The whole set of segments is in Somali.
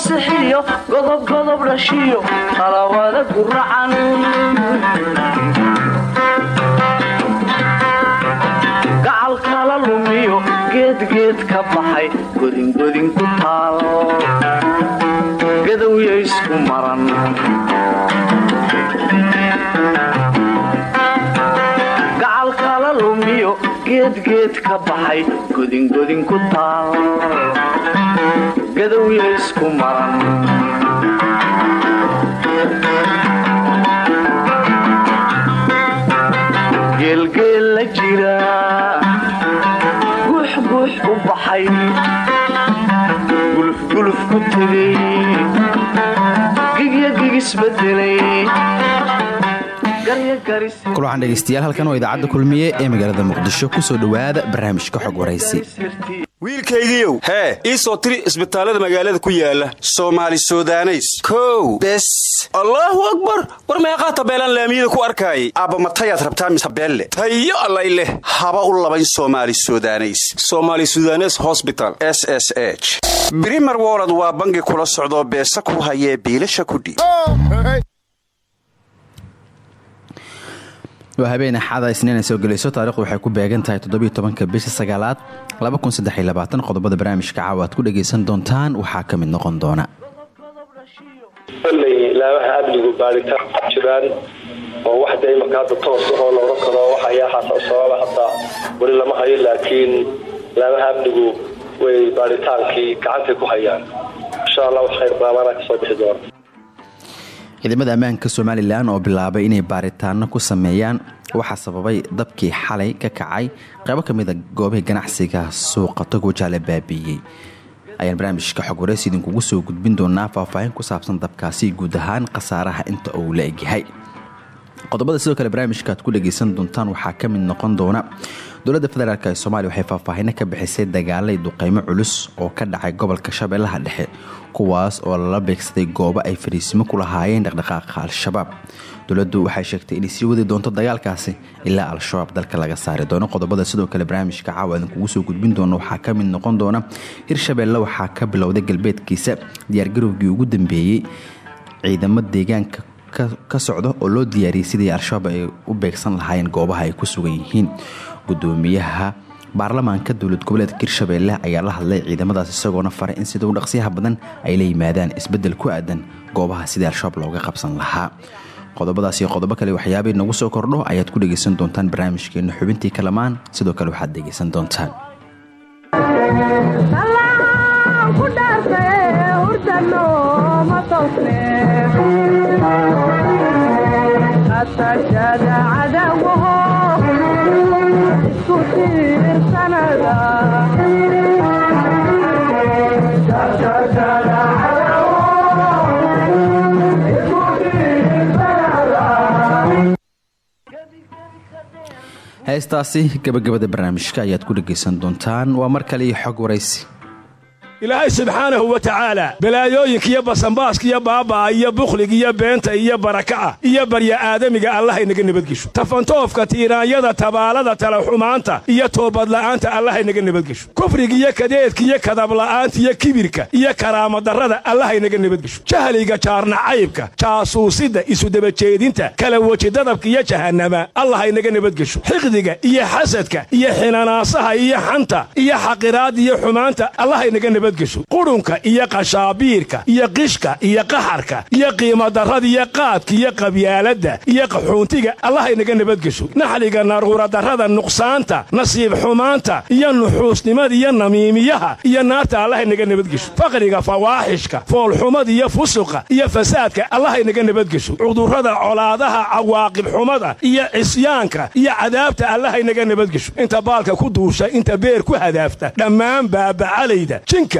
sixiyo godobgodob dhashiyo qalawada guracan gacal kala lumiyo geedgeed ka baxay godingodin ku taal. Gadowya isku maran. Gacal kala lumiyo ka baxay godingodin ku taal gadowya isku maran geelgeel la jira guuxguux u baxay. Gulufguluf ku tegay gigya gigisbedelay kulwaxaan dhegaystayaal halkan waa idaacadda kulmiye ee magaalada muqdisho ku soo dhowaada barnaamijka xog waraysi wiilkaygiiow. Hee ii soo tiri isbitaallada magaalada ku yaalla soomaali sudaneys. Kow bes. Allaahu akbar! War meeqaa tabeelaan laamiyada ku arkaayay? Aabbamatayaad rabtaa mise tabeelle tayo allay leh. Haba u labayn soomaali sudaneys. Soomaali sudanes hosbital s s h. Brimer wolod waa bangi kula socdoo beesa ku hayee biilasha kudhiib waa habeen axada isniina soo gelayso. Taarikhdu waxay ku beegan tahay toddobiiy bisha sagaalaad qodobada barnaamijka caawa ku dhagaysan doontaan waxaa ka noqon doona. Kolley laabaha amnigu baaritaan jiraan oo wax de imaka hadda toos oo la oran karo. Waxayahaas sababa hadda. Weli lama hayo laakiin laabaha amnigu way baaritaankii gacantay ku hayaan. Insha allah wax khayr baabana ka soo bixi doona ciidamada ammaanka somalilan oo bilaabay inay baaritaano ku sameeyaan waxaa sababay dabkii xalay ka kacay qaybo ka mida goobihii ganacsiga suuqa togojaale baabiiyey ayaan barnaamijka xog waraysi idinkugu soo gudbin doonaa faahfaahin ku saabsan dabkaasi guud ahaan khasaaraha inta uu la egyahay. Qodobada sidoo kale barnaamijka aad ku dhagaysan doontaan waxaa ka mid noqon doona dowladda federaalk ee soomaaliya waxay faahfaahino ka bixisay dagaalay duqeymo culus oo ka dhacay gobolka shabeellaha dhexe kuwaas oo lala beegsaday goobo ay fariisimo ku lahaayeen dhaqdhaqaaqa al-shabaab. Dowladdu waxay sheegtay inay sii wadi doonto dagaalkaasi ilaa al-shabaab dalka laga saari doono. Qodobada sidoo kale barnaamijka caawa idinkugu soo gudbin doono waxaa ka mid noqon doona hirshabeelle waxaa ka bilowday galbeedkiisa diyaargarowgii ugu dambeeyey ciidamo deegaanka ka socda oo loo diyaariyey sidii al-shabaab ay u beegsan lahaayeen goobaha ay ku sugan yihiin gudoomiyaha baarlamaanka dowlad goboleedka hirshabeelle ayaa la hadlay ciidamadaas isagoona faray in sida u dhaqsiyaha badan ay la yimaadaan isbeddel ku aadan goobaha sidii al-shabaab looga qabsan lahaa. Qodobadaas iyo qodobo kale waxyaabay nagu soo kordho ayaad ku dhegaysan doontaan barnaamijkeena xubintii kalamaan sidoo kale waxaad dhegaysan doontaan heestaasi gabagabada barnaamijka ayaad ku dhegaysan doontaan. Waa mar kale iyo xog waraysi ilaahay subxaanahu wa tacaala balaayooyinka iyo basanbaaska iyo baaba'a iyo bukhliga iyo beenta iyo baraka'a iyo barya aadamiga allahaynaga nabadgesho. Tafantoofka tiiraanyada tabaalada talaxumaanta iyo toobadla'aanta allahaynaga nabadgesho. Kufriga iyo kadeedka iyo kadabla'aanta iyo kibirka iyo karaamadarrada allahaynaga nabadgesho. Jahliga jaarnacaybka jaasuusidda isudabajeedinta kala wejidadabka iyo jahannama allahaynaga nabadgesho. Xiqdiga iyo xasadka iyo xinanaasaha iyo xanta iyo xaqiraadda iyo xumaanta allahaynaga nabad qurunka iyo qashaabiirka iyo qishka iyo qaxarka iyo qiimadarrada iyo qaadka iyo qabyaaladda iyo qaxuuntiga allahaynaga nabadgesho naxliga naruuradarrada nuqsaanta nasiib xumaanta iyo nuxuusnimada iyo namiimiyaha iyo naarta allahaynaga nabadgesho faqriga fawaaxishka foolxumada iyo fusuqa iyo fasaadka allahaynaga nabadgesho cudurrada colaadaha cawaaqib xumada iyo cisyaanka iyo cadaabta allahaynaga nabadgesho inta baalka ku duusha inta beer ku hadaafta dhammaan baabacalayda jinka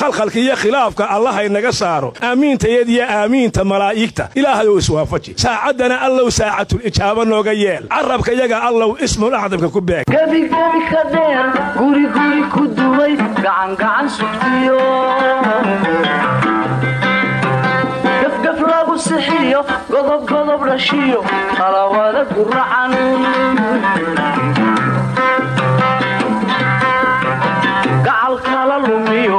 khalkhalka iyo khilaafka allahaynaga saaro. Aamiintayadiyo aamiinta malaa'igta. Ilaahayow iswaafaji. Saacaddana allow saacatul ijaaba nooga yeel. Carabka yaga allow ismul acdamka ku beeg. Gebigebi ka dheer guriguri ku duway gacangacan sugtiyo. Gafgaf lagu sixiyo. Godobgodob dhashiyo qalawada guracan gacal kala lumiyo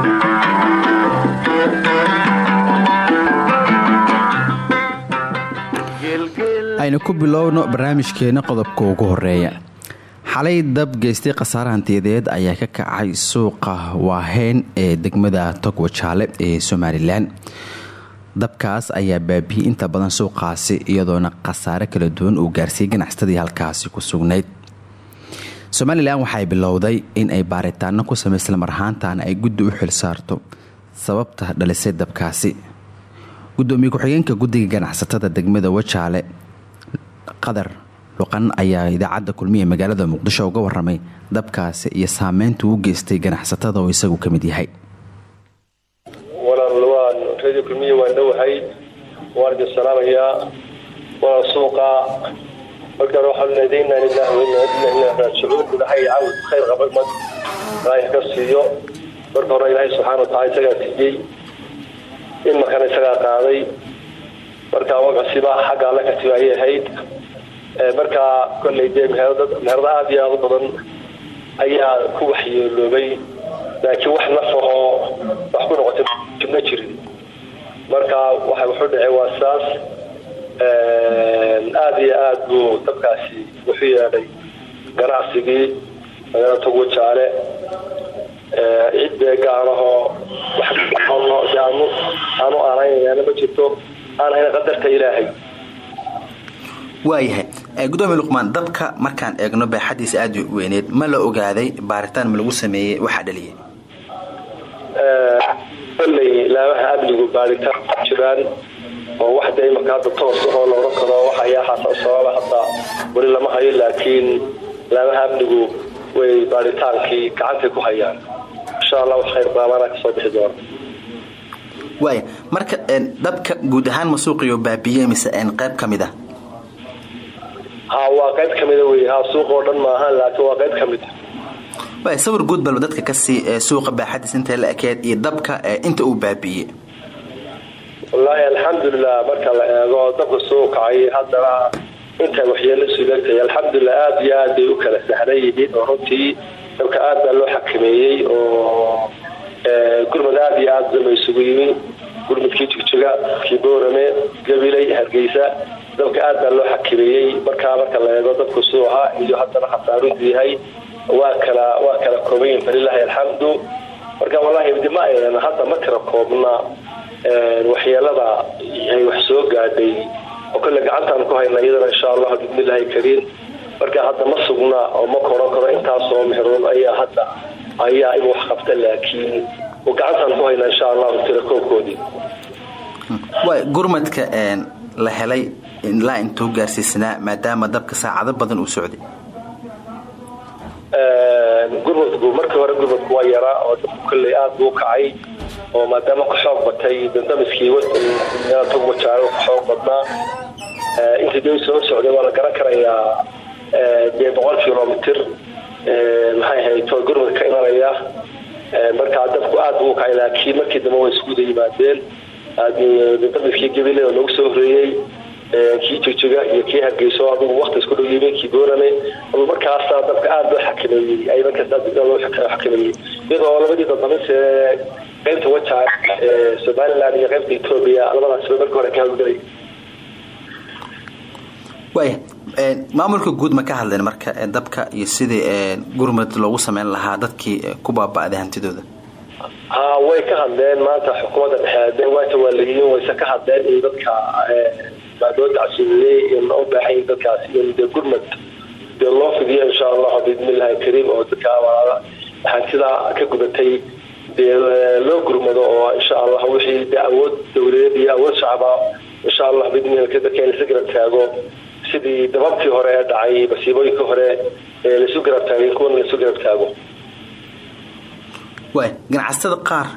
aynu ku bilowno barnaamijkeena qodobka ugu horreeya xalay dab geystay khasaare hantiyadeed ayaa ka kacay suuqa waaheyn ee degmada togwajaale ee somalilan dabkaas ayaa baabiyey inta badan suuqaasi iyadoona khasaare kala duwan uu gaarsiiyey ganacsatadii halkaasi ku sugnayd. Somalilan waxay bilowday in ay baaritaano ku samaysa lamar ahaantaana ay guddi u xil saarto sababta dhalisay dabkaasi. Gudoomiye ku-xigeenka guddiga ganacsatada degmada wajaale qadar luqan ayaa idaacadda kulmiya magaalada muqdisho uga waramay dabkaasi iyo saameynta uu geystay ganacsatada oo isagu ka mid yahay. Radio kulmiya waan dhowahay waan idin salaamayaa walaal suuqa. Markaan waxaan leedaynaa lillahi wa inna ilaahi raajicuun ilaahay caawid khayr qaba umad ilaahay ka siiyo. Marka hore ilaahay subxaana wataala isagaa siiyey in markana isagaa qaaday marka waqasiba xagga alla tiba ayay ahayd. Markaa kolley dee meherada aada iyo aada u badan ayaa ku waxyeeloobay laakiin wax nafahoo wax ku noqotay ma jirin. Marka waxay wuxuu dhacay waa saas aada iyo aada buu dabkaasi wuxuu yeedhay ganacsigii magaalada togwajaale cid beegaanahoo aanu aanaynayaana ma jirto aan hayna qadarta ilaahay. Waayahay. Gudoomiye luqmaan dabka markaan eegno baaxadiisa aada u weyneed. Ma la ogaaday baaritaan ma lagu sameeyey waxaa dhaliyay? Kolley laamaha amnigu baaritaan jiraan oo wax dee imanka hadda toos oo la oran karo wax ayaaxaas sababa hadda weli lama hayo laakiin laamaha amnigu way baaritaankii gacantay ku hayaan. Insha allah wax khayr baamaana ka soo bixi doona waaya marka dabka guud ahaan ma suuqiyo baabiye mise qayb ka mid ah? Ha waa qayb ka mida wey ha suuq oo dhan maaha laakiin waa qayb ka mid waaya sawir guud balba dadka ka sii suuqa baaxadiis intay la ekeed iyo dabka inta uu baabiye wallaahi alxamdulilah marka la eego dabka soo kacay haddana intay waxyeelo suleegtay alxamdulilah aada iyo aad bay u kala sahlan yihiin oo runtii dabka aad baa loo xakameeyey oo gurmad aada iyo aada damba isugu yimi gurmudkii jigjiga kii boorame hargeysa. Dabka aad baa loo xakameeyey markaa marka la eego dabku suuca iyo haddana khasaarudu yahay waa kala waa kala koobayin falilaahi alxamdu. Marka wallahi dima hadda ma kala koobna waxyeelada wax soo gaadhay. Oo kolle gacantaan ku hayna iyadana insha allah bismillahi kariim. Marka hadda ma sugna oo ma koran karo intaasoo mexrood ayaa hadda ayaa in wax qabta laakiin gacantaan ku hayna insha allahu tirakoobkoodii waay gurmadka la helay ilaa intuu gaarsiisnaa maadaama dabka saacado badan uu socday. Gurmadku markii hore gurmadku waa yaraa oo dabku kolley aada buu kacay oo maadaama ku xoog batay dandamiskii togwajaalo ku xoog badnaa. Intii day soo socday waa la garan karayaa dee boqol kilomitr maxay ahayd gurmad ka imanaya. Markaa dabku aada buu kacay laakiin markii dambe way iskuda yimaadeen. Dandamiskii gabileda lagu soo horeeyey. Kii jigjiga iyo kii hargeyso adigu wakti isku dhow yimi kii boorame markaasa dabka aada loo xakameeyey ay markaas aada loo xakameeyey iyadoo labadii dadamise qaybta wajac ee somaliland iyo qaybta etoobiya labadaasba marka hore ka hawlgalay. Waaya maamulka guud ma ka hadleen marka dabka iyo sidii gurmad loogu sameyn lahaa dadkii ku baaba'day hantidooda? Ha way ka hadleen. Maanta xukuumadda dhexe waata waa layiin wayse ka hadleen in dadka loo tacsiiyey in u yihiin dadkaas in dee gurmad dee loo fidiyo insha allahu biidnillahi kariim oo dadka hantidaa ka gubatay. Dee loo gurmado oo insha allah wixii dee awood dowladeed iyo awood shacaba insha allah biidnillahi dadka in lasa garab taago sidii dababkii hore ee dhacay masiibooyinkii hore ee laisu garab taagay kuwana laisu garab taago. Waay ganacsatada qaar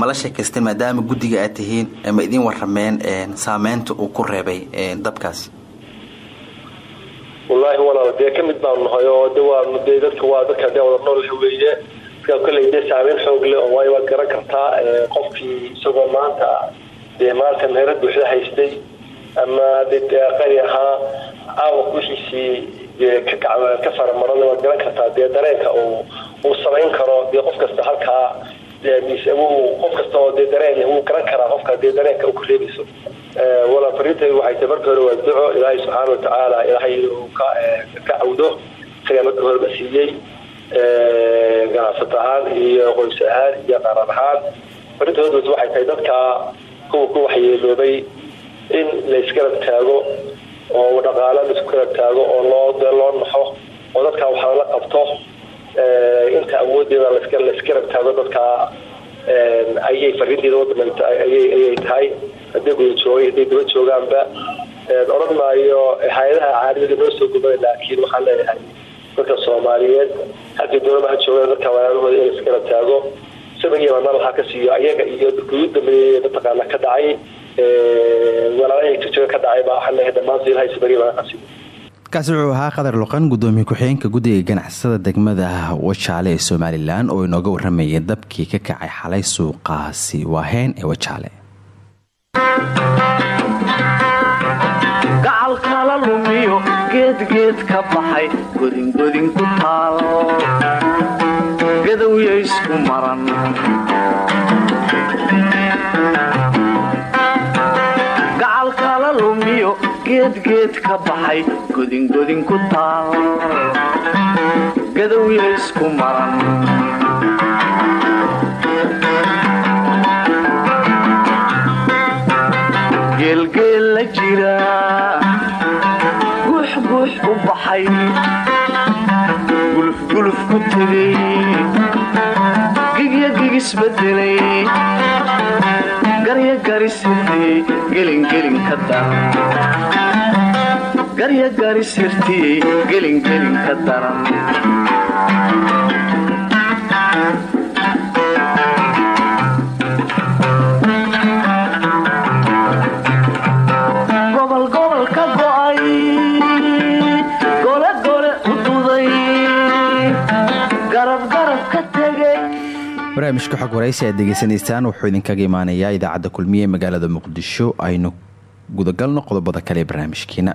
mala sheekaystay maadaama guddiga aad tihiin ma idiin warameen saameynta uu ku reebay dabkaas. Wallaahi walaal dee ka mid baanu nahay oo de waanu dadka waa dadka dee wada nool weeye. Dadka kolley dee saameyn xoog leh oo waayo waad garan kartaa qofkii isagoo maanta dee maanta meherad buuxda haystay ama de qari ahaa caawa wixiisii dee ka faramarada waad garan kartaa. Dee dareenka uu samayn karo dee qof kasta halkaa qof kasta oo dee dareen wuu garan karaa qofka dee dareenka ku reebayso walaa fariintaydu waxay tahay marka hore waa duco ilaahay subxaana watacaala ilaahay inuu ka cawdo. Isagaa marka horeba siiyey ganacsat ahaan iyo qoys ahaan iyo qaran ahaan. Farintoodas waxay tahay dadka kuwa ku waxyeeloobay in laysgarab taago oo dhaqaalo la isku garab taago oo loo loo naxo oo dadkaa wax lala qabto inta awoodeeda laisgarab taago dadkaa ayay fariinteeda wadamanta ayay tahay. Hadday guda joogay hadday daba joogaanba odhan maayo hay'adaha caalamiga noo soo gubay laakiin waxaan leeyahay dadka soomaaliyeed halkii doonaba ha joogaan dadka walaalahooda in laisgarab taago. Sabagiiba nal ha ka siiyo ayaga iyo dadkii u dambeeyey mataqaana ka dhacay walaalahay jooga ka dhacay baa leeyahay kaasi wuxuu ahaa qadar luqan gudoomiye ku-xigeenka guddiga ganacsada degmada wajaale ee somalilan oo inooga waramayay dabkii ka kacay xalay suuqaasi waaheen ee wajaale gacalkala lumiyo geedgeed ka baxay godingodin ku taal. Gadowya isku maran geedgeed ka baxay godingodin ku taal gadowya isku maran geelgeel la jira guuxguux u baxay gulufguluf ku tegay gigya gigisbedelay garya garisirtiyey gelingelin ka daran garya garisirtiyey gelingelin ka daran barnaamijka xog waraysi aad degeysanaysaan wuxuu idinkaga imaanayaa idaacadda kulmiye ee magaalada muqdisho aynu gudagalno qodobada kale ee barnaamijkeena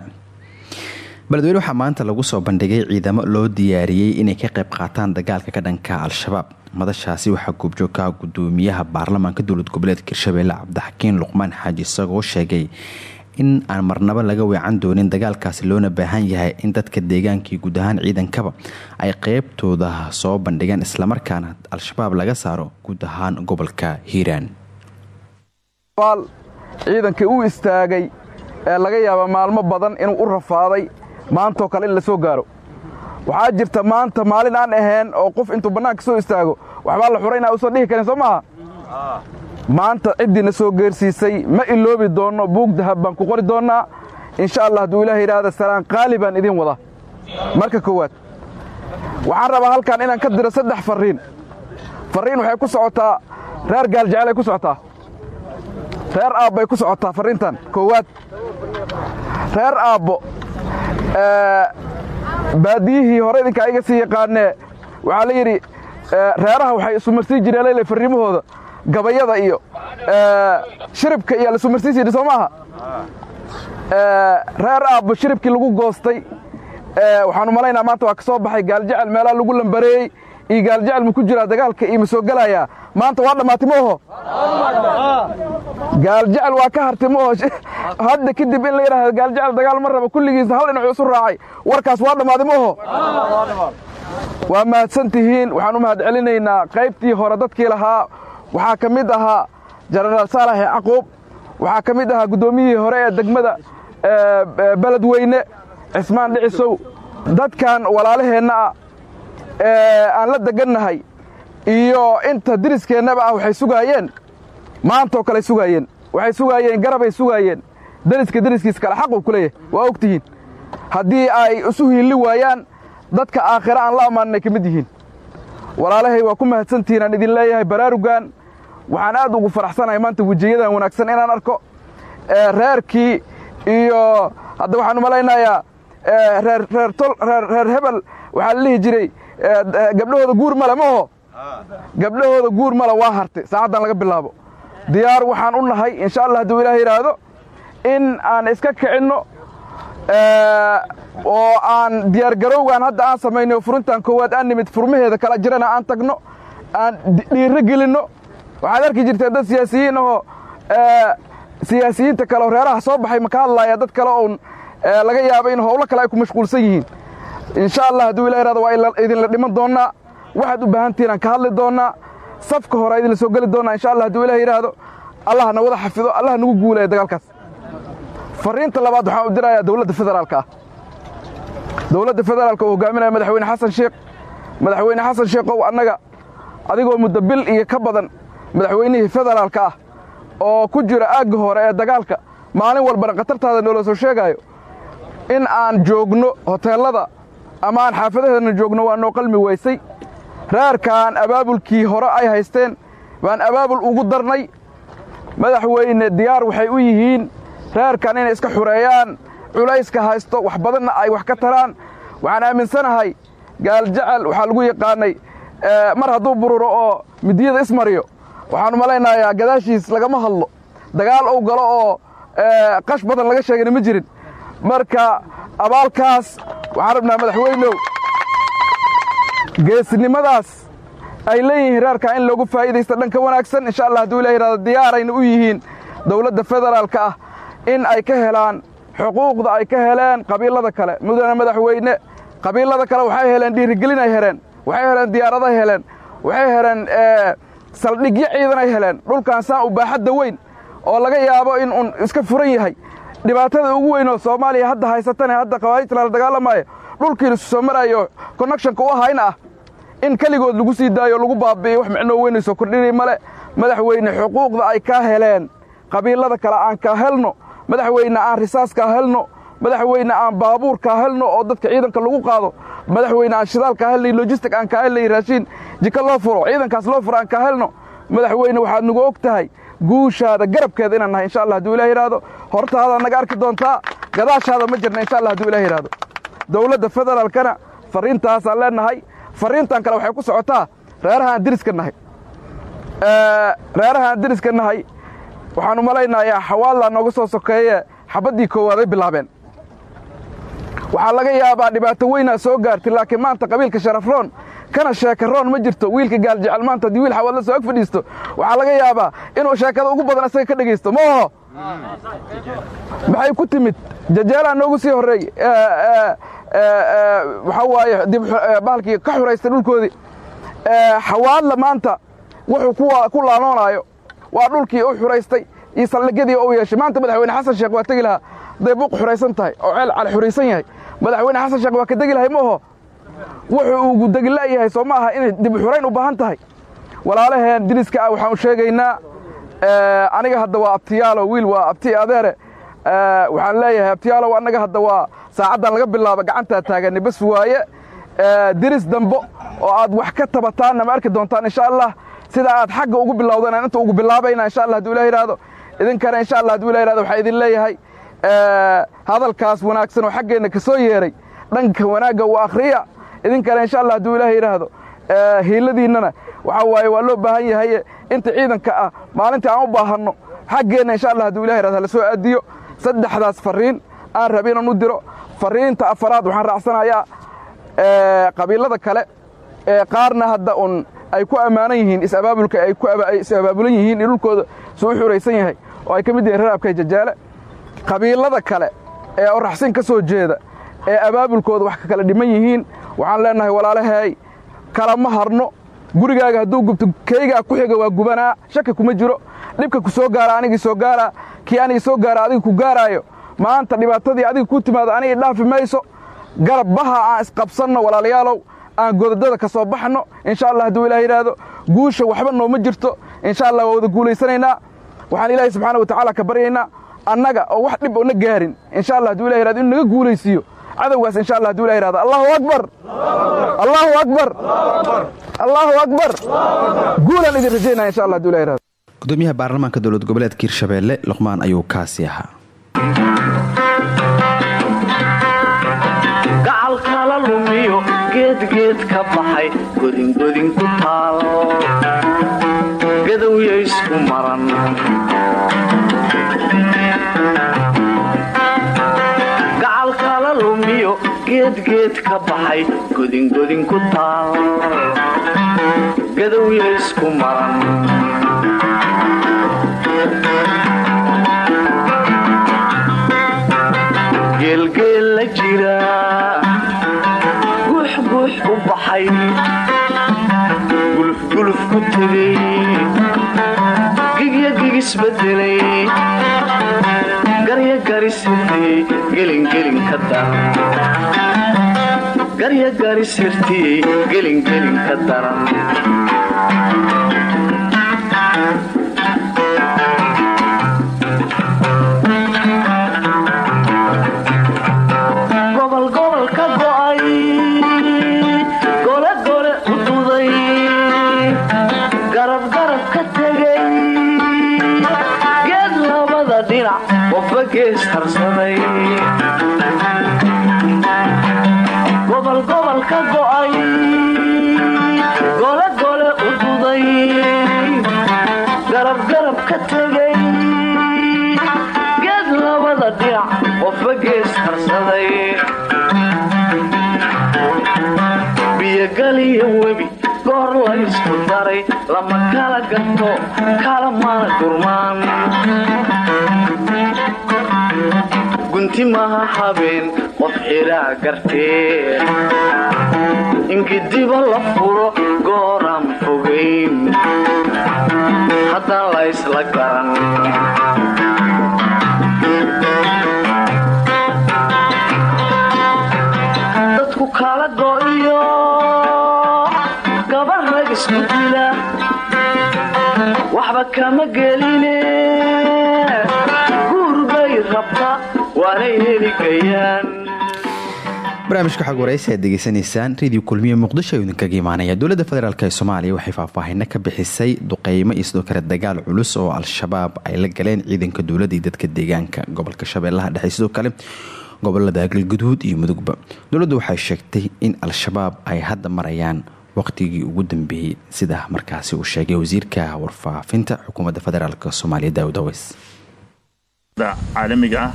beledweyne waxaa maanta lagu soo bandhigay ciidamo loo diyaariyey inay ka qayb qaataan dagaalka ka dhanka al-shabaab. Madashaasi waxaa goobjoogka gudoomiyaha baarlamaanka dowlad goboleedka hirshabeelle cabdixakiin luqmaan xaaji isagoo sheegay in aan marnabo laga weecan doonin dagaalkaasi loona baahan yahay in dadka deegaankii guud ahaan ciidankaba ay qeybtooda soo bandhigaan islamarkaana al-shabaab laga saaro guud ahaan gobolka hiiraan. Ciidankii u istaagay ee laga yaaba maalmo badan inuu u rafaaday maantoo kale in la soo gaaro. Waxaa jirta maanta maalin aan ahayn oo qof intuu bannaanka soo istaago waxbaa la xuraynaa uusan dhihi karin soo maaha? Maanta ciddiina soo geersiisay ma iloobi doonno buug dahab baan ku qori doonnaa insha allah hadduu ilaah yidhaahda salaan qaali baan idiin wadaa marka koowaad waxaan rabaa halkan inaan ka diro saddex farriin. Farriin waxay ku socotaa reer gaaljecel ay ku socotaa. Reer aabbay ku socotaa farriintan. Koowaad reer aabbo baadiyihii hore idinkaa iga sii yaqaanee waxaa la yidhi reeraha waxay isumarsii jireen leyle farriimahooda gabayada iyo shiribka iyo laisumarsiis yidhi soo maaha? Reer aabbo shiribkii lagu goostay waxaanu malaynaa maanta waa ka soo baxay gaaljecel meelaha lagu lambareeyey iyo gaaljecel ma ku jiraa dagaalka iyo ma soo gelayaa maanta waa dhammaatay ma oho? Gaaljecel waa ka hartay ma hadda kadib in la yidhaahdo gaaljecel dagaal ma raba kulligiisa hal dhinacu isu raacay. Warkaas waa dhammaaday ma waa mahadsan tihiin. Waxaan u mahad celinaynaa qaybtii hore dadkii lahaa waxaa ka mid ahaa jenaraal saalax yacquub waxaa ka mid ahaa guddoomiyihii hore ee degmada beledweyne cismaan dhicisow. Dadkan walaalaheenna ah aan la degannahay iyo inta deriskeenaba ah waxay sugaayeen maantoo kale sugaayeen waxay sugaayeen garabay sugaayeen deriska deriskiis kale xaquu ku leeyahay waa og tihiin. Haddii ay isu hiilli waayaan dadka aakhira aan la ammaannay ka mid yihiin. Walaalahay waa ku mahadsantihiin aan idin leeyahay baraarugan. Waxaan aad ugu faraxsanahay maanta wejiyadan wanaagsan inaan arko. Reerkii iyo hadda waxaan u malaynayaa reer hebel waxaa la dhihi jiray gabdhahooda guur male maho gabdhahooda guur male waa hartay. Saacaddan laga bilaabo. Diyaar waxaan u nahay insha allah hadduu ilaah yidhaahdo in aan iska kicinno oo aan diyaargarowgaan hadda aan samayno furintan koowaad aan nimid furmaheeda kala jirana aan tagno aan dhiirro gelinno. Waxaad arki jirteen dad siyaasiyiin ahoo siyaasiyiinta kale reeraha soo baxay maka hadlaaya dad kale oon laga yaabo in howlo kale ay ku mashquulsan yihiin insha allah hadduu ilah yihahdo waa idinla dhiman doonnaa waxaad u baahantihiin aan ka hadli doonnaa safka hore idinla soo geli doonnaa insha allah hadduu ilah yidhaahdo. Allah na wada xafido allah nagu guulaya dagaalkaas. Farriinta labaad waxaan u dirayaa dowladda federaalka. Ah dowladda federaalka uu hogaaminaya madaxweyne xasan sheekh madaxweyne xasan sheekhow annaga adigoo muddo iyo ka badan madaxweynihii federaalka ah oo ku jira aagga hore ee dagaalka maalin walbana khatartaada noola soo sheegaayo in aan joogno hoteellada ama aan joogno waa noo qalmi weysay. Reerkaan abaabulkii hore ay haysteen baan abaabul ugu darnay. Madaxweyne diyaar waxay u yihiin reerkan inay iska xureeyaan culayska haysto wax badanna ay wax ka taraan. Waxaan aaminsanahay gaaljecel waxaa lagu yaqaannay mar hadduu bururo oo midiyada ismariyo waxaan u malaynayaa gadaashiis lagama hadlo. Dagaal ou galo oo qash badan laga sheegana ma jirin. Marka abaalkaas waxaan rabnaa madaxweynow geesnimadaas ay leeyihiin reerkaa in loogu faa'iidaysta dhanka wanaagsan. Insha allah hadduu ilah yidhahdo diyaarayna u yihiin dowladda federaalka ah in ay ka helaan xuquuqda ay ka heleen qabiilada kale. Mudane madaxweyne qabiilada kale waxay heleen dhiirigelin ay heleen waxay heleen diyaaraday heleen waxay heleen saldhigyo ciidan ay heleen. Dhulkan saan u baaxadda weyn oo laga yaabo in uun iska furan yahay dhibaatada ugu weyn oo soomaaliya hadda haysatane hadda khawaarijta lala dagaalamaayo dhulkii lisu soo maraayo connectionka u ahayna ah in keligood lagu sii daayo lagu baabi'iyo wax micnoo weynay soo kordhinay male. Madaxweyne xuquuqda ay ka heleen qabiilada kale aan ka helno madaxweyne aan risaas kaa helno madaxweyne aan baabuur kaa helno oo dadka ciidanka lagu qaado madaxweyne aan shidaal kaa helnay lojistic aan kaa helnay raashiin jiko loo furo ciidankaas loo furo aan kaa helno. Madaxweyne waxaad nagu og tahay guushaada garabkeeda inaan nahay insha allah hadduu ilah yidhaahdo hortaadaad naga arki doontaa gadaashaada ma jirna insha allah hadduu ilah yidhaahdo dowladda federaalkana farriintaasaan leennahay farriintan kale waxay ku socotaa reerahaan deriska nahay. Reerahaan deriska nahay waxaan u malaynayaa xawaalaa nooga soo sokeeye xabaddii koowaad ay bilaabeen waxaa laga yaabaa dhibaato weynaa soo gaartay laakiin maanta qabiilka sharafroon kana sheeka roon ma jirto wiilka gaaljecel maanta haddii wiil xawaadla soo ag fadhiisto. Waxaa laga yaabaa inuu sheekada ugu badan isaga ka dhegaysto ma oho? Maxay ku timid? Jajeelaa noogu sii horreey waxaa waaye dib bahalkii ka xuraystay dhulkoodii. Xawaadla maanta wuxuu ku laanoonaayo waa dhulkii u xuraystay iyo saldhigyadii u yeeshay. Maanta madaxweyne xasan sheekh waa tegi lahaa hadday buuq xuraysan tahay oo ceel cali xuraysan yahay madaxweyne xasan sheekh waa ka degi lahay ma oho. Wuxuu ugu degila'yahay soo ma inay dib xurayn u baahan tahay. Walaalaheen diriska ah waxaan u sheegaynaa aniga hadda waa abtiyaalo wiil waa abti adeere. Waxaan leeyahay abtiyaalow annaga hadda waa saacaddan laga bilaabo gacantaa taaganay bas waaye. Diris dambo oo aad wax ka tabataanna ma arki doontaan insha allah sida aad xagga ugu bilowdeen inta ugu bilaabayna insha allah hadduu ilah yidhaahdo idinkana insha allah hadduu ilah yidhahdo idin leeyahay hadalkaas wanaagsan oo xaggeenna ka soo yeeray dhanka wanaagga u akhriya. Idinkana insha allah hadduu ilaah yidhaahdo hiiladiinnana waxaa waaye waa loo baahan yahay inta ciidanka ah maalintii aan u baahanno xaggeenna insha allah hadduu ilah yidhahdo hala soo aadiyo. Saddexdaas farriin aan rabi inaan u diro. Farriinta afaraad waxaan raacsanayaa qabiilada kale ee qaarna hadda un ay ku ammaanan yihiin is-abaabulka ay is-abaabulan yihiin in dhulkooda suu xuraysan yahay oo ay ka mid yihiin raraabka jajaale qabiilada kale ee oraxsin ka soo jeeda ee abaabulkooda wax ka kala dhiman yihiin waxaan leennahay walaalahay kalama harno gurigaaga hadduu gubto keygaa ku xiga waa gubanaa shaki kuma jiro dhibka ku soo gaara anigii soo gaaraa kii anigii soo gaara adiga ku gaaraayo maanta dhibaatadii adiga ku timaado anigii dhaafi mayso garab baha aan isqabsanno walaalayaalow aan godadada ka soo baxno insha allah hadduu ilah yidhaahdo guusha waxba nooma jirto insha allah waa wada guulaysanaynaa waxaan ilaahay subxaana wa tacaala ka baryaynaa annaga oo wax dhib oo na gaarin. Insha allah hadduu ilah yiraahdo inu naga guulaysiiyo. Cadowgaas insha allah hadduu ilah yiraahdo allahu akbar. Allahu akbar. Allahu akbar. Guulaan idin rajaynaya insha allah hadduu ilah yiraahdo gudoomiyaha baarlamaanka dowlad goboleedka hirshabeelle luqmaan ayuu kaasi ahaa. Gacalkala lumiyo geedgeed ka baxay godingodin ku taal gadowya isku maran geedgeed ka baxay godingodin ku taal gadowya isku maran geelgeel la jira guuxguux u baxay gulufguluf ku tegay gigya gigisbedelay garya garisirtiyey gelingelin ka daran garya garisirtiyey gelingelin ka daran qofba gees harsaday biyogaliyo webi goor la isku daray lama kala gato kala mana gurmaan gunti maha habeen qof xilaa gartee ingidiba la furo gooraan fogayn haddaan la isla garan dadku kala go'iyo gabar rag isku dila waxba kama geline guur bay rabta waanay heligayaan barnaamijka xog waraysi aad degeysanaysaan radio kulmiye muqdisho ayuu idinkaga imaanaya. Dowladda federaalk ee soomaaliya waxay faahfaahino ka bixisay duqeymo iyo sidoo kale dagaal culus oo al-shabaab ay la galeen ciidanka dowladda iyo dadka deegaanka. Gobolka shabeellaha dhexe sidoo kale gobollada galguduud iyo mudugba. Dowladdu waxay sheegtay in al-shabaab ay hadda marayaan waqtigii ugu dambeeyey sida markaasi uu sheegay wasiirka warfaafinta xukuumadda federaalk soomaaliya daawud aweys caalamiga ah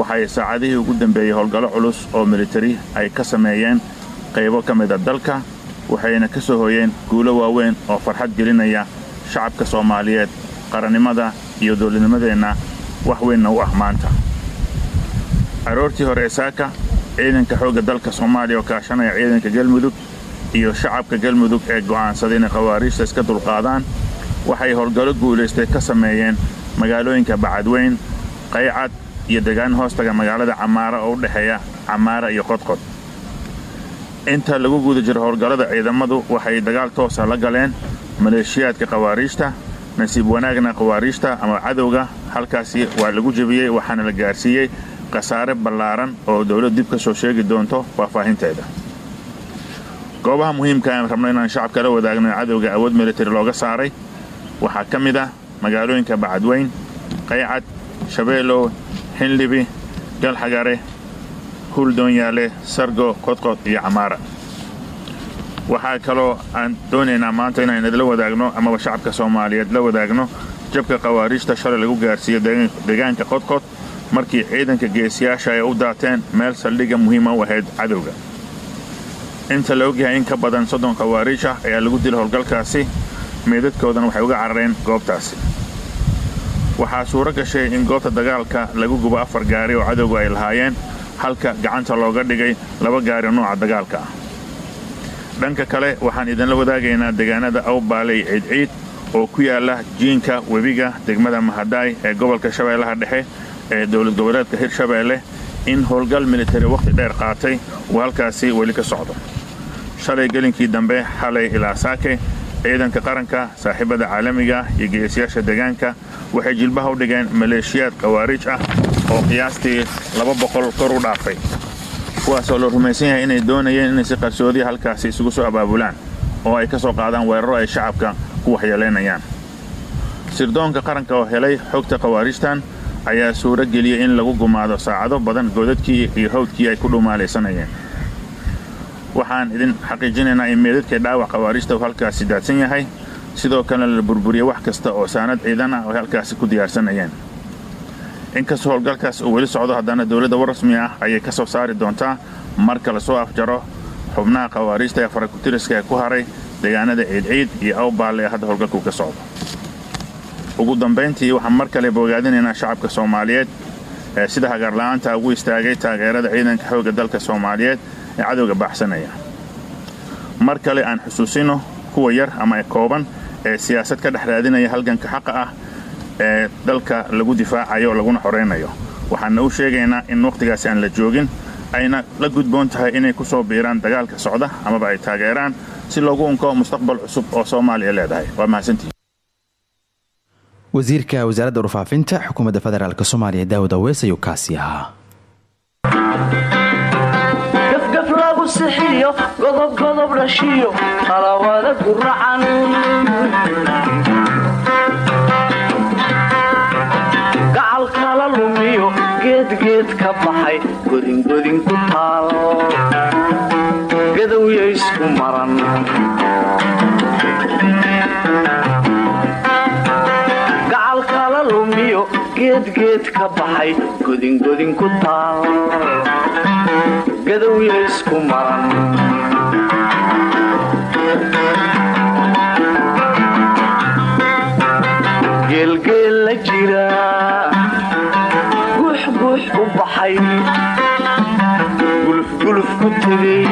waxay saacadihii ugu dambeeyey howlgallo culus oo militari ay ka sameeyeen qaybo ka mida dalka waxayna ka soo hoyeen guulo waaweyn oo farxad gelinaya shacabka soomaaliyeed qarannimada iyo dowladnimadeenna wax weynna u ah maanta aroortii hore ee saaka ciidanka xoogga dalka soomaaliya oo kaashanaya ciidanka galmudug iyo shacabka galmudug ee go'aansaday inay khawaariijta iska dulqaadaan waxay howlgallo guulaystay ka sameeyeen magaalooyinka bacadweyn qaycad iyo degaan hoostaga magaalada camaara oo u dhexeeya camaara iyo qodqod. Inta lagu guda jiro howlgallada ciidamadu waxay dagaal toosa la galeen maleeshiyaadka khawaariijta nasiib wanaagna khawaariijta ama cadowga halkaasi waa lagu jebiyey waxaana la gaarsiiyey khasaare ballaaran oo dowlad dib ka soo sheegi doonto faahfaahinteeda. Goobaha muhiimka aan rabno inaan shacabka la wadaagno cadowga awood militari looga saaray waxaa ka mid ah magaalooyinka bacadweyn qaycad shabeelow xinlibi galxagare huuldoonyaale sargo qodqod iyo camaara. Waxaa kaloo aan doonaynaa maanta inaan idla wadaagno amaba shacabka soomaaliyeed la wadaagno jabka khawaariijta shalay lagu gaarsiiyo deegaanka qodqod markii ciidanka geesiyaasha ay u daateen meel saldhigga muhiima u ahayd cadowga. Inta la ogyahay in ka badan soddon khawaariij ah ayaa lagu dilay howlgalkaasi meedadkoodana waxay uga carareen goobtaasi. Waxaa suuro gashay in goobta dagaalka lagu gubo afar gaari oo cadowgu ay lahaayeen halka gacanta looga dhigay laba gaari nooca dagaalka ah. Dhanka kale waxaan idinla wadaagaynaa deegaanada awbaaley ciidciid oo ku yaalla jiinka webiga degmada mahadaay ee gobolka shabeellaha dhexe ee dowlad goboleedka hirshabeelle in howlgal militari wakhti dheer qaatay uu halkaasi weli ka socdo. Shalay gelinkii dambe xalay ilaa saake ciidanka qaranka saaxiibada caalamiga iyo geesiyaasha deegaanka waxay jilbaha u dhigeen maleeshiyaad khawaariij ah oo qiyaastii laba boqol kor u dhaafay. Kuwaasoo la rumaysan yahay inay doonayeen inay si qarsoodiya halkaasi isugu soo abaabulaan oo ay ka soo qaadaan weeraro ay shacabka ku waxyeelaynayaan sirdoonka qaranka oo helay xogta khawaarijtan ayaa suuro geliyey in lagu gumaado saacado badan godadkii iyo hawdkii ay ku dhumaalaysanayeen waxaan idin xaqiijinaynaa in meedadkii dhaawac khawaarijta uu halkaasi daadsan yahay sidoo kalena la burburiyey wax kasta oo saanad ciidan ah oo halkaasi ku diyaarsanayeen inkastoo howlgalkaas uu weli socdo haddana dowladda war rasmi ah ayay ka soo saari doontaa marka la soo afjaro xubnaha khawaarijta ee farakutiriska ee ku haray deegaanada ciidciid iyo awbaalle ee hadda howlgalku ka socdo ugu dambayntii waxaan mar kale bogaadinaynaa shacabka soomaaliyeed ee sida hagaarla'aanta ugu istaagay taageerada ciidanka xoogga dalka soomaaliyeed ee cadowga baaxsanaya mar kale aan xusuusino kuwa yar ama kooban ee siyaasad ka dhex raadinaya halganka xaqa ah ee dalka lagu difaacayo laguna xoraynayo waxaana u sheegaynaa in wakhtigaasi aan la joogin ayna la gudboon tahay inay ku soo biiraan dagaalka socda amaba ay taageeraan si loogu unko mustaqbal cusub oo soomaaliya leedahay. Waa mahadsantihi wasiirka wasaaradda warfaafinta xukuumadda federaalk soomaaliya daawud aweys ayuu kaasi ahaa. Gafgaf lagu ka baxay godingodin ku taal gadowya isku maran geedgeed ka baxay godingodin ku taal gadowya isku maran geelgeel la jira guux guux u baxay gulufguluf ku tegay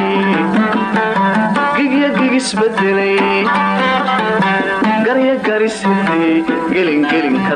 gigya gigisbedelay garya garisirtiyey gelingelin ka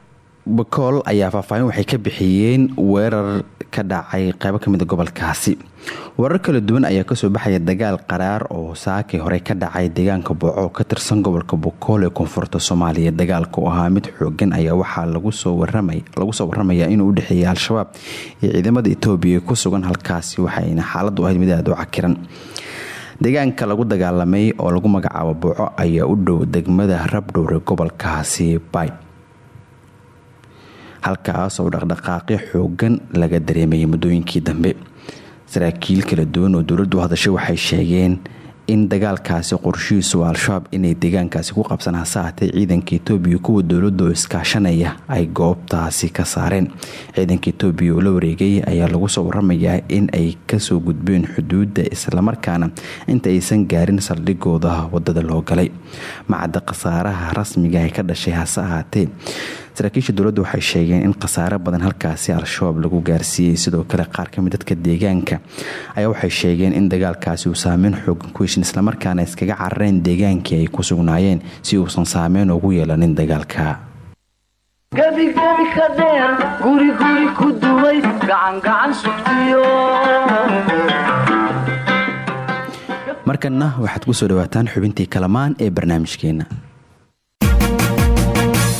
bakool ayaa faahfaahin waxay ka bixiyeen weerar ka dhacay qaybo ka mida gobolkaasi. Warar kala duwan ayaa ka soo baxaya dagaal qaraar oo saakay hore ka dhacay deegaanka booco oo ka tirsan gobolka bokool ee koonfurta soomaaliya. Dagaalka ahaa mid xoogan ayaa waxaa lagu soo waramayaa inuu u dhexeeyay al-shabaab iyo ciidamada etoobiya ee ku sugan halkaasi waxayna xaaladu ahayd mid aada u cakiran. Deegaanka lagu dagaalamay oo lagu magacaabo booco ayaa u dhow degmada rabdhowre gobolkaasi bay halkaas oo dhaqdhaqaaqyo xoogan laga dareemayay muddooyinkii dambe. Saraakiil kala duwan oo dowladdu hadashay waxay sheegeen in dagaalkaasi qorshihiisu al-shabaab inay deegaankaasi ku qabsan hase haatee ciidanka etoobiya kuwa dowladda iskaashanaya ay goobtaasi ka saareen. Ciidanka etoobiya oo la wareegay ayaa lagu soo waramayaa in ay ka soo gudbeen xuduudda islamarkaana inta aysan gaarin saldhigooda waddada loo galay. Macadda khasaaraha rasmiga ee ka dhashay hase ahaatee saraakiisha dowladda waxay sheegeen in khasaare badan halkaasi al-shabaab lagu gaarsiiyey sidoo kale qaar ka mid dadka deegaanka ayaa waxay sheegeen in dagaalkaasi uu saameyn xoogan ku heshin islamarkaana iskaga carareen deegaankii ay ku sugnaayeen si uusan saameyn ugu yeelanin dagaalka. Gebigebi ka dheer guri guri ku duway gacangacan sugtiyo. Markanna waxaad ku soo dhawaataan xubintii kalamaan ee barnaamijkeena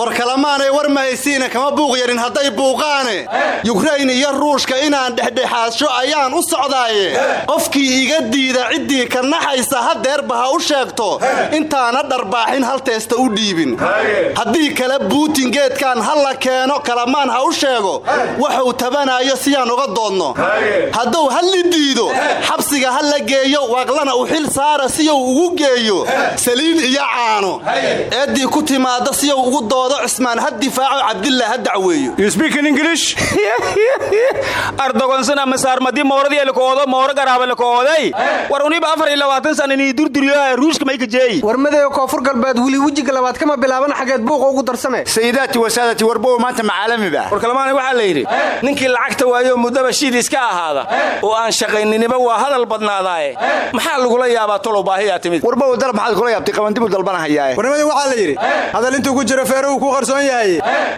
war kalamaanay war mahaysiina kama buuq yarin hadday buuqaane. Yukrain iyo ruushka inaan dhexdhexaadsho ayaan u socdaaye. Qofkii iga diida ciddii ka naxaysa hadeerba ha u sheegto. Intaana dharbaaxin hal teesta u dhiibin. Haddii kale buutin geedkan ha la keeno kalamaan ha u sheego. Waxuu tabanayo siyaan uga doodno. Hadduu halli diido. Xabsiga ha la geeyo waaqlana u xil saara siyuu ugu geeyo. Saliid iyo caano. Eeddii ku timaada siyuu ugu doodo cismaan ha difaaco cabdillah ha dacweeyo. Ardogonsana masaarmadi mooradii lakoodo mooro garaaba lakooday war uniba afar iyo labaatan sana nii durduriyo ruushka mayka jeey. War madeega koonfur galbeed weli wejiga labaad kama bilaaban xageed buuqa ugu darsane sayidaati wasaadati warbow maanta macaalamiba war kalmaani waxaa la yidhi ninkii lacagta waayo muddaba shidiis ka ahaada oo aan shaqayniniba waa hadal badnaadaaye. Maxaa lagula yaabaa tolow baahiyaa timid? Warbow dalab maxaad kula yaabtay qabandibu dalbanahayaae warnimadii waxaa la yidhi hadal intuu ku jiro feeruhu kuu qarsoon yahay.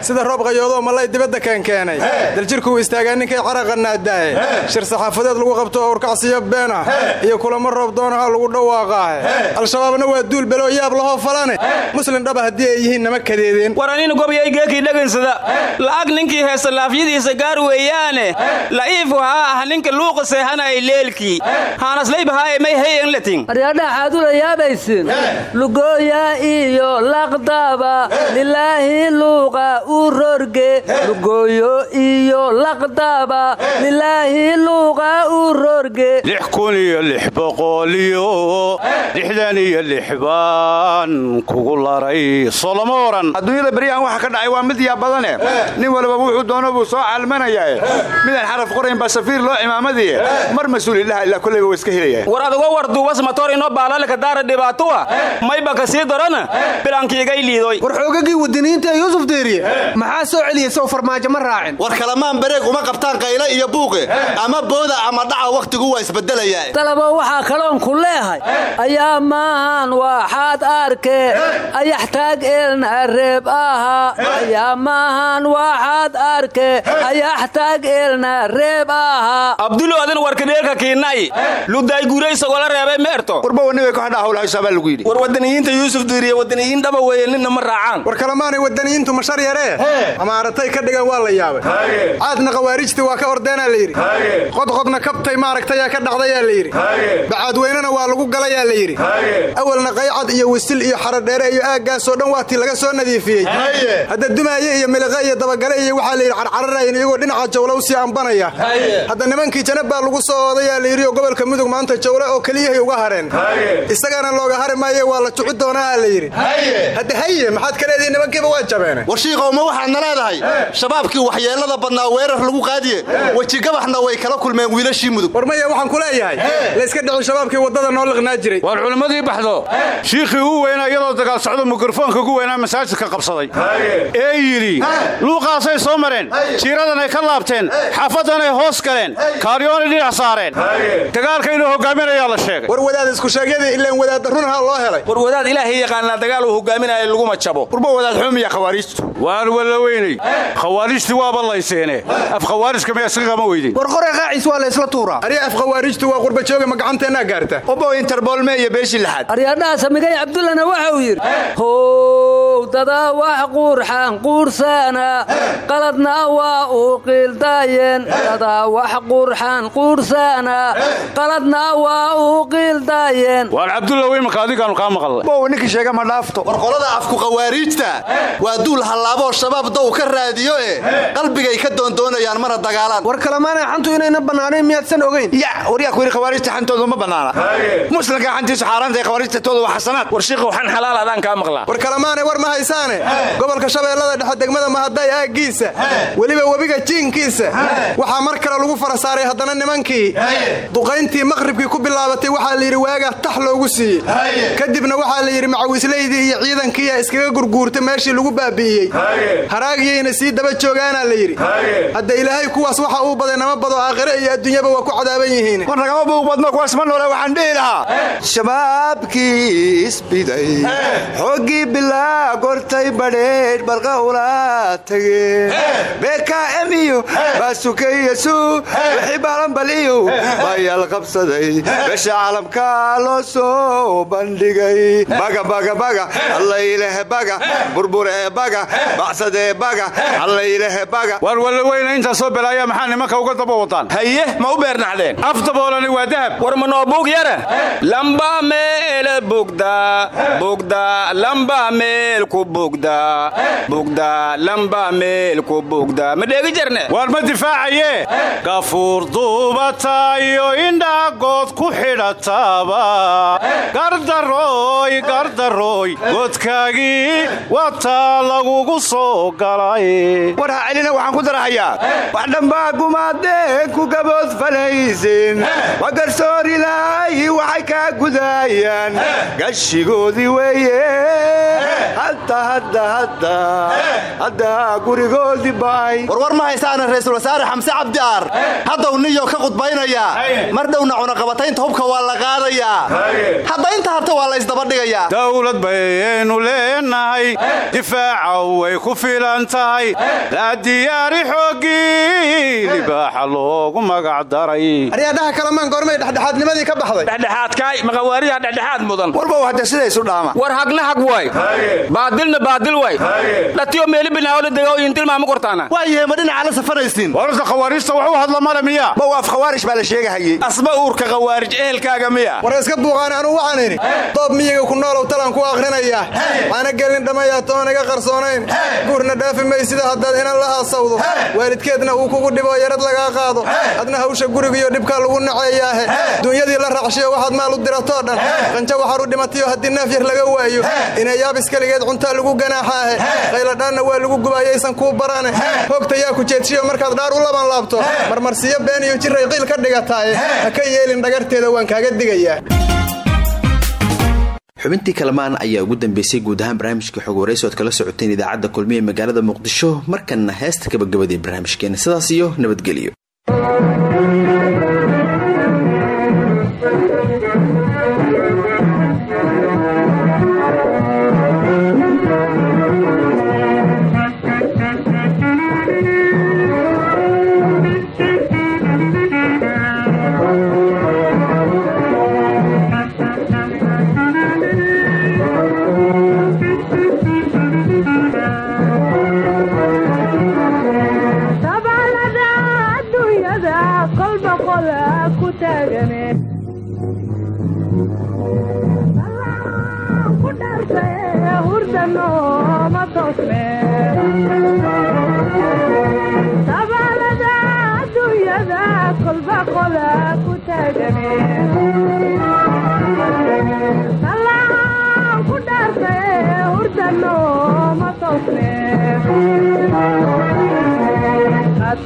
Sida roob qayoodoo mallay dibadda keenkeenay daljirkuu istaagaa ninkay caraqa naadaaye shir saxaafadeed lagu qabto owrkacsiyo beena. Iyo kulamo roob doonaha lagu dhawaaqaahe al-shabaabna waa duul beloo yaab lahoo falane. Muslin dhaba haddii ay yihiin nama kadeedeen. War anina gobyay geekii dhagansada la'ag ninkii heesta laafyadiisa gaar weeyaane. La'iifu haa ah ninka luuqa seehanay leelkii. Haanaslaybahaa may hayen latin aryadhaha xaad ula yaabaysin. Lugooya iyo laqdaba lilaahi luuqa u rorge lugooyo iyo laqdaba. Lilaahi luuqa u rorge. Lix kun iyo lix boqoliyo lixdan iyo lix baan kugu laray soloma oran adduunyada beryahan waxa ka dhacay waa mid yaa badane. Nin walba wuxuu doono buu soo caalmanayaae midaan xaraf qorayn baa safiir loo cimaamadiye. Mar mas'uulilaha ilaa kollayba wa iska helaya war adugo war duubas matoor inoo baalalka daara dhibaatuwa. Mayba ka sii darana? Bilankiigay liidoy wadaniyiinta ee yuusuf deeriye maxaa soo celiyey sow farmaajo? Ma raacin. War kalamaan bareeg uma qabtaan qayle iyo buuqe ama booda ama dhaca wakhtigu waa isbedelayaa dalabo waxaa kaloon ku leehay. Ayaa maahan waxaad arke. Ayaxtaag eelna reeb aha. Ayaa maahan waxaad arke. Ayaxtaag eelna reeb aha. Abdulo adin warkadeelka kiinay. Luday gure isagoo la reebay meerto. Warba wani way kooxdha hawlahaysaabaa lagu yidhi war wadaniyiinta yuusuf diiriye wadaniyiin dhaba weeye ninna ma raacaan kalamaanay wadaniyiintu mashar yaree? Amaaratay ka dhigan waa la yaabay. Caadna khawaarijtii waa ka ordeenaa la yidhi. Qodqodna kabtay maaragtayaa ka dhacdayaa la yidhi. Bacaadweynena waa lagu galayaa la yidhi. Awalna qaycad iyo wisil iyo xarodheere iyo aaggaasoo dhan waa tii laga soo nadiifiyey. Hadda dumaaye iyo miliqe iyo dabagale iyo waxaa layidhi carcararayn iyagoo dhinaca jawle u sii ambanaya hadda nimankii janab baa lagu soo oodayaa la yidhi oo gobolka mudug maanta jawle oo keliyahay uga hareen. Isagana looga hari maaye waa la juci doonaa la yidhi. Hadda haye maxaad ka leedihi nimankiiba waa jabeene warshiiqowma waxaadna leedahay. Shabaabkii waxyeellada badnaa weerar lagu qaadiye. Wejigabaxna way kala kulmeen wiilashii mudug. War maya waxaan ku leeyahay. Layska dhicin shabaabkii waddada noo liqnaa jiray. Waar culimmadii baxdo. Shiikhii uu weynaa iyadoo dagaal socdo mikrofoonka ugu weynaa masaajidka qabsaday. Ee yidhi luuqaasay soo mareen. Jiiradan ay ka laabteen. Xaafadan ay hoos galeen. Kaaryoonay dhinac saareen. Dagaalka inuu hogaaminayaa la sheegay. War wadaad isku sheegyadii ilaan wadaadda runhaa loo helay. War wadaad ilaahay yaqaanaa dagaal uu hogaaminaya laguma jabo xumiya khawaariijtu waan walla weynay khawaarijtii waaba layseene af khawaarijka miyaa iska qama weydeen war qore qaacis waa la isla tuuraa arya af khawaarijtu waa qurba jooga ma gacanteennaa gaarta obow interboolme iyo beeshii lixaad aryadhaha samigay cabdullana waxa uu yidhi how dadaa wax quurxan quursaana qaladna waa uu qiildaayeen dadaa wax quurxan quursaana qaladna waa uu qiildaayeen waar cabdulla weymanka adigaanu kaa maqalnay bow ninkii sheega ma dhaafto war qolada afku khawaariijta waa duul hallaaboo shabaab dow ka raadiyo ee qalbigay ka doondoonayaan mana dagaalaan. War kalamaanay xantu inayna bannaanayn miyaadsan ogayn ya waryaa ku yidhi khawaarijta xantoodu ma bannaana muslimka xantiisu xaaraantay khawaarijta toodu waa xasanaad. War shiiqow xan xalaal adaan kaa maqlaa. War kalamaanay war ma haysaane. Gobolka shabeellada dhexe degmada mahaday aaggiisa weliba webiga jiinkiisa. Waxaa mar kale lagu fara saaray haddana nimankii. Duqayntii maqhribkii ku bilaabatay waxaa layidhi waagaa tax loogu siiyey. Kadibna waxaa la yidhi macawislaydii iyo ciidankiiya iskaga gurguurta meeshii lagu baabi'iyey haraagiyayna sii daba joogaanaa la yidhi. Hadda ilaahay kuwaas wax waxa uu baday nama bado aakhire iyo adduunyaba waa ku cadaaban yihiin. War nagama buuq badno kuwaas ma noole waxaan dhihi lahaa. Shabaabkii isbiday xooggii bilaa gortay badheedh barqahula tageen beekaa'em iyo baasukeeyasu wixii baalanbal iyo bayaal qabsaday. Besha caalamka loo soo bandhigay. Baga baga baga allaylehe baga burbure baga bacsadee baga allaylehe baga. War walla weyna intaa soo belaaya maxaa nimanka uga daba wadaan haye ma u beernacdeen? Af daboolani waa dahab. War ma noo buug yara lamba meele bugda bugda lamba meel ku bugda bugda lamba meel ku bugda ma dheegi jarne waar ma difaacaye? Gafuur duubatayo indhaagood ku xidhataaba. Gardarooy gardarooy godkaagii wataa lagugu soo galay war ha celina waxaan ku darahayaa. Wax dhambaa gumaadeen ku gabood falaysin wa garsoorilaayi waxay kaa gudaayaan. Gashigoodii weeye hadda hadda hadda. Hadda gurigoodii ba'ay. Warwar ma haysaana ra'iisul wasaare xamse cabdi aar? Haddaw niyo ka qudbaynayaa mar dhowna cunaqabataynta hubka waa la qaadayaa hadda inta harta waa la isdabadhigayaa dawlad bayaynu leenahay. Difaaca way ku filan tahay. La diyaari xooggii libaaxa loogu magac daray. Aryaadhaha kalamaan goormay dhexdhexaadnimadii ka baxday. Dhexdhexaadkaay maqawaaridaa dhexdhexaad mudan. Warba hadda sidaysu dhaama. War hagna hag waay baadilna baadil waay dhatiyo meeli binaawla dego intilmaama kortaana waa yahay ma dhinaca la safanaysiin wararta khawaariijta wax u hadla male miya ma waaf khawaarij baa la sheegahayey asba uurka khawaarij ehelkaaga miya war iska buuqaan anuu waxaan idhi doob miyiga ku noolow talaan ku akhrinayaa waxaana gelin dhammayaa toon iga qarsoonayn guurna dhaafi may sida haddaad inan la haasawdo waalidkeedna uu kugu dhibo yarad lagaa qaado adna hawsha gurigiyo dhibkaa lagu naceeyaahe duunyadii la raacshiyo waxaad maal u diratoo dhan qanjo waxaad u dhimatayo haddii naaf yar laga waayo inay yaabis keligeed cuntaa lagu ganaaxaahe qayladhaanna waa lagu gubaayaysan kuu barane hoogta yaa ku jeedshiyo markaad dhaar u laban laabto. Marmarsiyo been iyo jiray qiil ka dhigataaye ha ka yeelin dhagarteeda waan kaaga digayaa. Xubintii kalamaan ayaa ugu dambeysay guud ahaan barnaamijkii xog waraysi ood kala socoteen idaacadda kulmiye magaalada muqdisho markanna heesta gabagabadee barnaamijkeena. Sidaas iyo nabadgelyo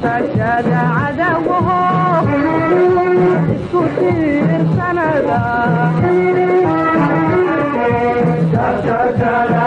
Thank you.